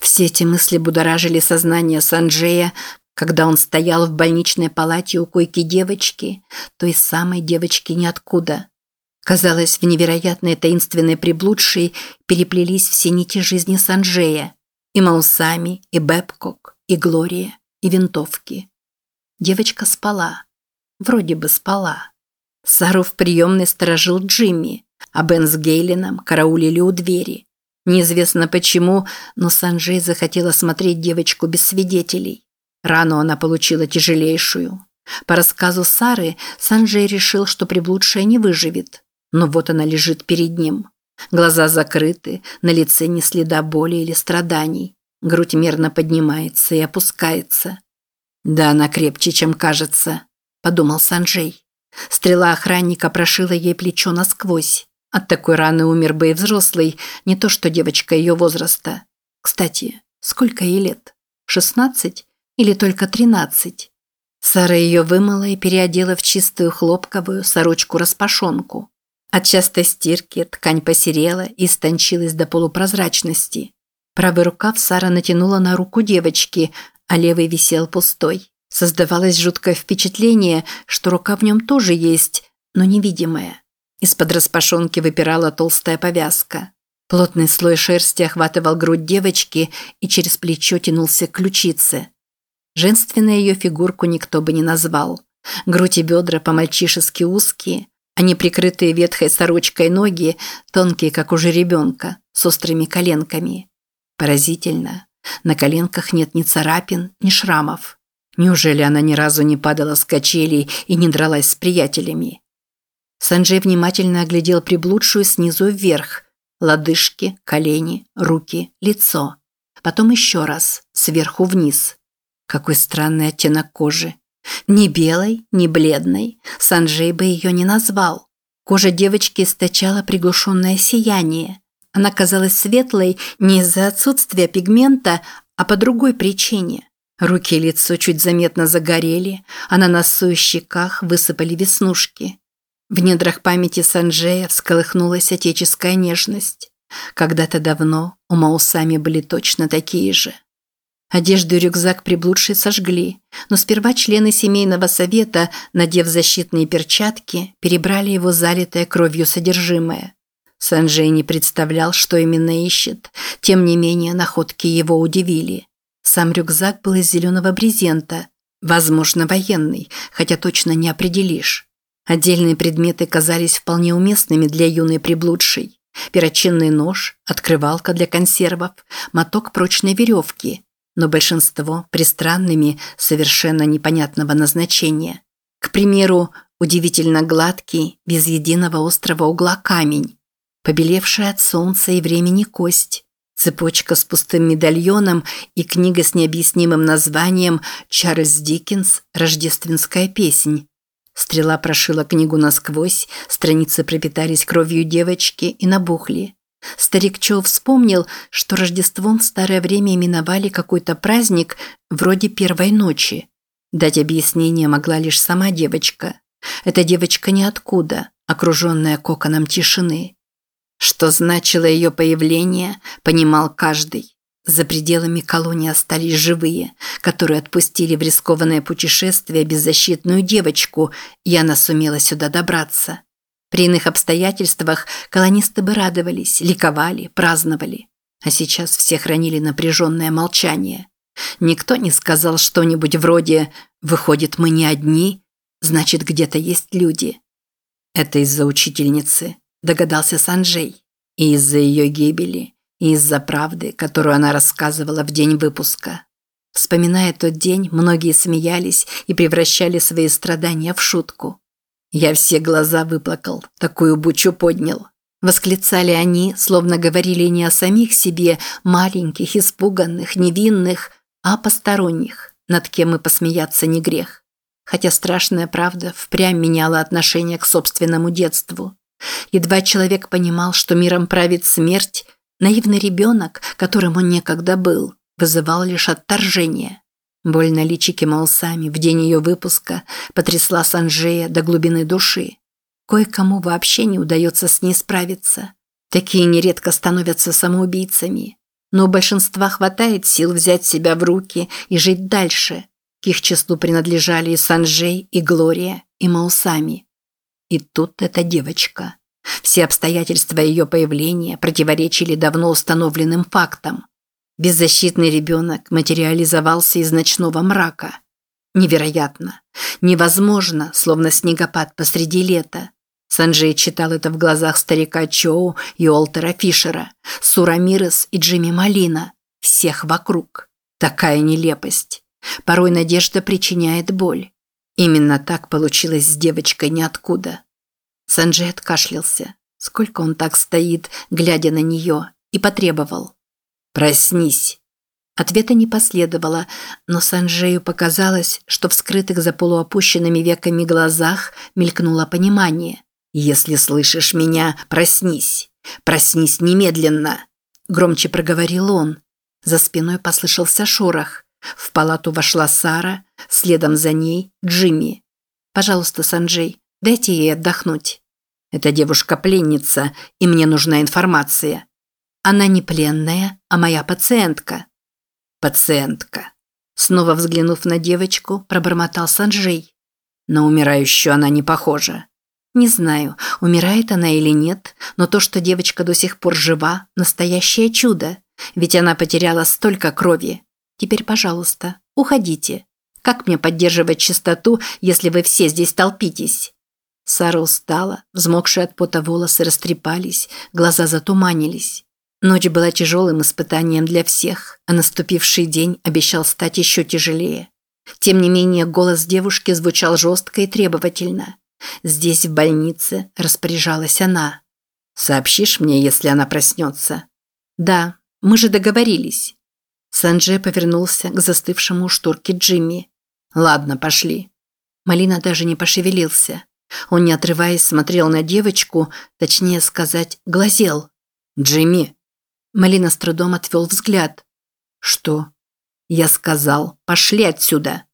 Все эти мысли будоражили сознание Санджея, когда он стоял в больничной палате у койки девочки, той самой девочки ниоткуда. Казалось, в невероятной таинственной приблудшей переплелись все нити жизни Санджея. И Маусами, и Бэбкок, и Глория, и винтовки. Девочка спала. Вроде бы спала. Сару в приемной сторожил Джимми, а Бен с Гейлином караулили у двери. Неизвестно почему, но Санджей захотела смотреть девочку без свидетелей. Рану она получила тяжелейшую. По рассказу Сары, Санджей решил, что приблудшая не выживет. Но вот она лежит перед ним. Глаза закрыты, на лице ни следа боли или страданий. Грудь мерно поднимается и опускается. «Да она крепче, чем кажется», – подумал Санджей. Стрела охранника прошила ей плечо насквозь. От такой раны умер бы и взрослый, не то что девочка ее возраста. Кстати, сколько ей лет? Шестнадцать или только тринадцать? Сара ее вымыла и переодела в чистую хлопковую сорочку-распашонку. От частой стирки ткань посерела и истончилась до полупрозрачности. Правый рукав Сара натянула на руку девочки, а левый висел пустой. Создавалось жуткое впечатление, что рука в нем тоже есть, но невидимая. Из-под распашонки выпирала толстая повязка. Плотный слой шерсти охватывал грудь девочки и через плечо тянулся к ключице. Женственную ее фигурку никто бы не назвал. Грудь и бедра по-мальчишески узкие, а не прикрытые ветхой сорочкой ноги, тонкие, как у жеребенка, с острыми коленками. Поразительно. На коленках нет ни царапин, ни шрамов. Неужели она ни разу не падала с качелей и не дралась с приятелями? Санджей внимательно оглядел приблудшую снизу вверх. Лодыжки, колени, руки, лицо. Потом еще раз, сверху вниз. Какой странный оттенок кожи. Ни белой, ни бледной. Санджей бы ее не назвал. Кожа девочки источала приглушенное сияние. Она казалась светлой не из-за отсутствия пигмента, а по другой причине. Руки и лицо чуть заметно загорели, а на носу и щеках высыпали веснушки. В недрах памяти Санджея всколыхнулась отеческая нежность. Когда-то давно у Маусами были точно такие же. Одежду и рюкзак приблудшие сожгли, но сперва члены семейного совета, надев защитные перчатки, перебрали его залитое кровью содержимое. Санджей не представлял, что именно ищет, тем не менее находки его удивили. Сам рюкзак был из зеленого брезента, возможно, военный, хотя точно не определишь. Отдельные предметы казались вполне уместными для юной приблудшей. Перочинный нож, открывалка для консервов, моток прочной веревки – но большинство пристранными, совершенно непонятного назначения. К примеру, удивительно гладкий, без единого острого угла камень, побелевшая от солнца и времени кость, цепочка с пустым медальоном и книга с необъяснимым названием «Чарльз Диккенс. Рождественская песнь». Стрела прошила книгу насквозь, страницы пропитались кровью девочки и набухли. Старик Чо вспомнил, что Рождеством в старое время именовали какой-то праздник вроде первой ночи. Дать объяснение могла лишь сама девочка. Эта девочка ниоткуда, окруженная коконом тишины. Что значило ее появление, понимал каждый. За пределами колонии остались живые, которые отпустили в рискованное путешествие беззащитную девочку, и она сумела сюда добраться. При иных обстоятельствах колонисты бы радовались, ликовали, праздновали. А сейчас все хранили напряженное молчание. Никто не сказал что-нибудь вроде «Выходит, мы не одни, значит, где-то есть люди». Это из-за учительницы, догадался Санджей. И из-за ее гибели, и из-за правды, которую она рассказывала в день выпуска. Вспоминая тот день, многие смеялись и превращали свои страдания в шутку. Я все глаза выплакал, такую бучу поднял. Восклицали они, словно говорили не о самих себе, маленьких, испуганных, невинных, а о посторонних, над кем и посмеяться не грех. Хотя страшная правда впрямь меняла отношение к собственному детству. Едва человек понимал, что миром правит смерть, наивный ребенок, которым он некогда был, вызывал лишь отторжение. Боль на личике Маусами в день ее выпуска потрясла Санжея до глубины души. Кое-кому вообще не удается с ней справиться. Такие нередко становятся самоубийцами. Но у большинства хватает сил взять себя в руки и жить дальше. К их числу принадлежали и Санджей, и Глория, и Маусами. И тут эта девочка. Все обстоятельства ее появления противоречили давно установленным фактам. Беззащитный ребенок материализовался из ночного мрака. Невероятно. Невозможно, словно снегопад посреди лета. Санджей читал это в глазах старика Чоу и Олтера Фишера, Сура Мирес и Джимми Малина. Всех вокруг. Такая нелепость. Порой надежда причиняет боль. Именно так получилось с девочкой ниоткуда. Санджей откашлялся. Сколько он так стоит, глядя на нее, и потребовал. «Проснись!» Ответа не последовало, но Санджею показалось, что в скрытых за полуопущенными веками глазах мелькнуло понимание. «Если слышишь меня, проснись! Проснись немедленно!» Громче проговорил он. За спиной послышался шорох. В палату вошла Сара, следом за ней Джимми. «Пожалуйста, Санджей, дайте ей отдохнуть». «Эта девушка пленница, и мне нужна информация». «Она не пленная, а моя пациентка». «Пациентка». Снова взглянув на девочку, пробормотал Санджей. На умирающую она не похожа. Не знаю, умирает она или нет, но то, что девочка до сих пор жива – настоящее чудо. Ведь она потеряла столько крови. Теперь, пожалуйста, уходите. Как мне поддерживать чистоту, если вы все здесь толпитесь?» Сара устала, взмокшие от пота волосы растрепались, глаза затуманились. Ночь была тяжелым испытанием для всех, а наступивший день обещал стать еще тяжелее. Тем не менее, голос девушки звучал жестко и требовательно. Здесь, в больнице, распоряжалась она. «Сообщишь мне, если она проснется?» «Да, мы же договорились». Санджей повернулся к застывшему у шторки Джимми. «Ладно, пошли». Малина даже не пошевелился. Он, не отрываясь, смотрел на девочку, точнее сказать, глазел. «Джимми!» Малина с трудом отвел взгляд. «Что?» «Я сказал, пошли отсюда!»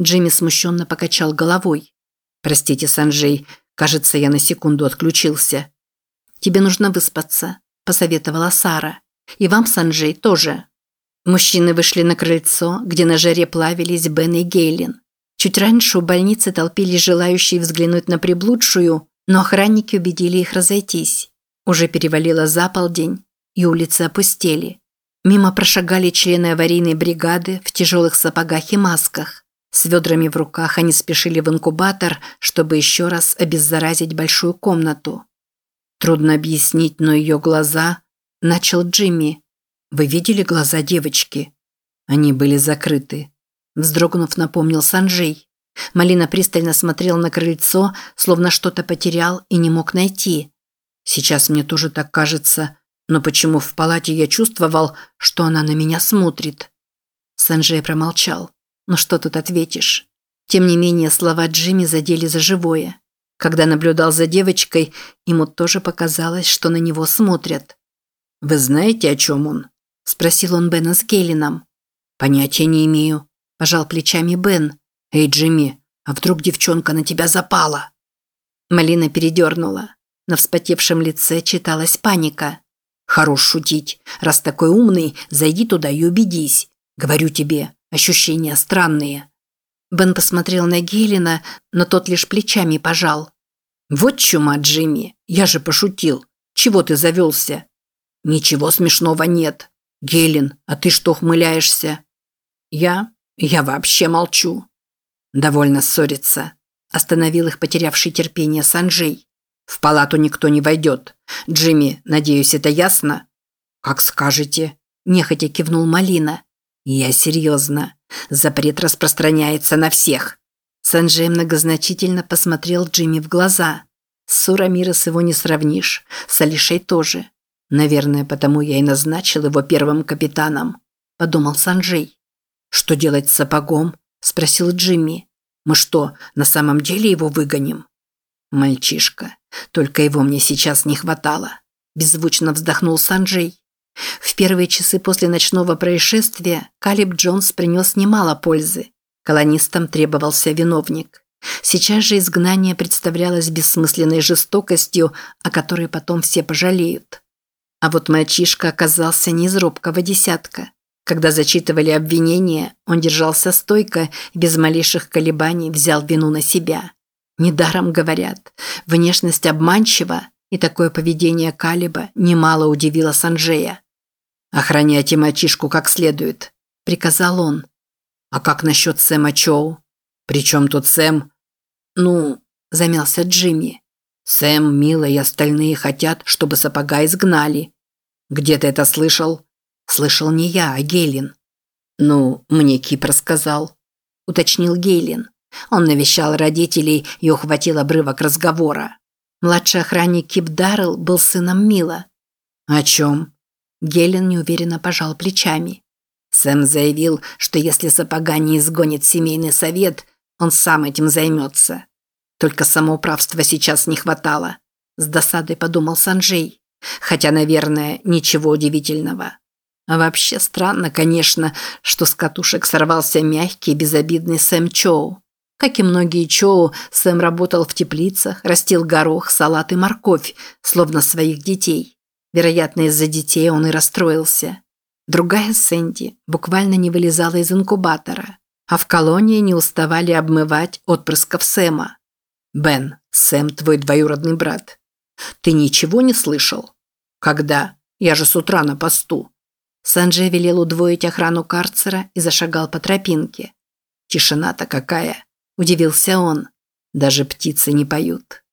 Джимми смущенно покачал головой. «Простите, Санджей, кажется, я на секунду отключился». «Тебе нужно выспаться», – посоветовала Сара. «И вам, Санджей, тоже». Мужчины вышли на крыльцо, где на жаре плавились Бен и Гейлин. Чуть раньше у больницы толпились желающие взглянуть на приблудшую, но охранники убедили их разойтись. Уже перевалило за полдень, и улицы опустели. Мимо прошагали члены аварийной бригады в тяжелых сапогах и масках. С ведрами в руках они спешили в инкубатор, чтобы еще раз обеззаразить большую комнату. Трудно объяснить, но ее глаза... Начал Джимми. Вы видели глаза девочки? Они были закрыты. Вздрогнув, напомнил Санджей. Малина пристально смотрел на крыльцо, словно что-то потерял и не мог найти. Сейчас мне тоже так кажется, но почему в палате я чувствовал, что она на меня смотрит? Санджей промолчал. Но что тут ответишь? Тем не менее, слова Джимми задели за живое. Когда наблюдал за девочкой, ему тоже показалось, что на него смотрят. «Вы знаете, о чем он?» – спросил он Бена с Гелином. «Понятия не имею», – пожал плечами Бен. «Эй, Джимми, а вдруг девчонка на тебя запала?» Малина передернула. На вспотевшем лице читалась паника. «Хорош шутить. Раз такой умный, зайди туда и убедись. Говорю тебе, Ощущения странные. Бен посмотрел на Гелена, но тот лишь плечами пожал. «Вот чума, Джимми, я же пошутил. Чего ты завелся?» «Ничего смешного нет. Гелен, а ты что ухмыляешься?» «Я? Я вообще молчу». «Довольно ссориться», – остановил их потерявший терпение Санджей. «В палату никто не войдет. Джимми, надеюсь, это ясно?» «Как скажете», – нехотя кивнул Малина. «Я серьезно. Запрет распространяется на всех». Санджей многозначительно посмотрел Джимми в глаза. С Сурамира с его не сравнишь, с Алишей тоже. Наверное, потому я и назначил его первым капитаном, подумал Санджей. Что делать с сапогом? спросил Джимми. Мы что, на самом деле его выгоним? Мальчишка, только его мне сейчас не хватало, беззвучно вздохнул Санджей. В первые часы после ночного происшествия Калиб Джонс принес немало пользы. Колонистам требовался виновник. Сейчас же изгнание представлялось бессмысленной жестокостью, о которой потом все пожалеют. А вот мальчишка оказался не из робкого десятка. Когда зачитывали обвинения, он держался стойко и без малейших колебаний взял вину на себя. Недаром говорят, внешность обманчива, и такое поведение Калиба немало удивило Санджея. «Охраняйте мальчишку как следует», – приказал он. «А как насчет Сэма Чоу?» «При чем тут Сэм?» «Ну», – замялся Джимми. «Сэм, Мила и остальные хотят, чтобы сапога изгнали». «Где ты это слышал?» «Слышал не я, а Гейлин». «Ну, мне Кип рассказал», – уточнил Гейлин. Он навещал родителей и ухватил обрывок разговора. Младший охранник Кип Даррелл был сыном Мила. «О чем?» Гелен неуверенно пожал плечами. Сэм заявил, что если сапога не изгонит семейный совет, он сам этим займется. Только самоуправства сейчас не хватало. С досадой подумал Санджей. Хотя, наверное, ничего удивительного. А вообще странно, конечно, что с катушек сорвался мягкий и безобидный Сэм Чоу. Как и многие Чоу, Сэм работал в теплицах, растил горох, салат и морковь, словно своих детей. Вероятно, из-за детей он и расстроился. Другая Сэнди буквально не вылезала из инкубатора, а в колонии не уставали обмывать отпрысков Сэма. «Бен, Сэм твой двоюродный брат. Ты ничего не слышал? Когда? Я же с утра на посту». Санджей велел удвоить охрану карцера и зашагал по тропинке. «Тишина-то какая!» Удивился он. Даже птицы не поют.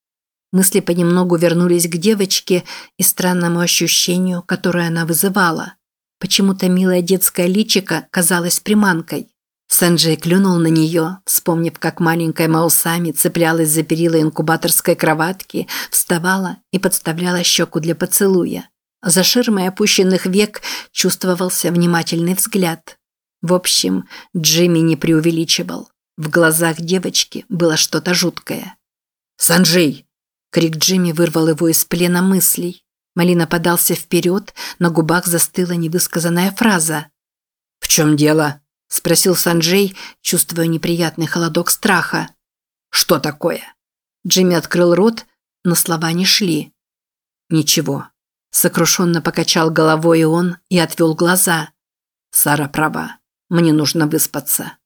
Мысли понемногу вернулись к девочке и странному ощущению, которое она вызывала. Почему-то милая детская личика казалась приманкой. Санджей клюнул на нее, вспомнив, как маленькая Маусами цеплялась за перила инкубаторской кроватки, вставала и подставляла щеку для поцелуя. За ширмой опущенных век чувствовался внимательный взгляд. В общем, Джимми не преувеличивал. В глазах девочки было что-то жуткое. «Санджей!» Крик Джимми вырвал его из плена мыслей. Малина подался вперед, на губах застыла невысказанная фраза. «В чем дело?» – спросил Санджей, чувствуя неприятный холодок страха. «Что такое?» Джимми открыл рот, но слова не шли. «Ничего». Сокрушенно покачал головой он и отвел глаза. «Сара права. Мне нужно выспаться».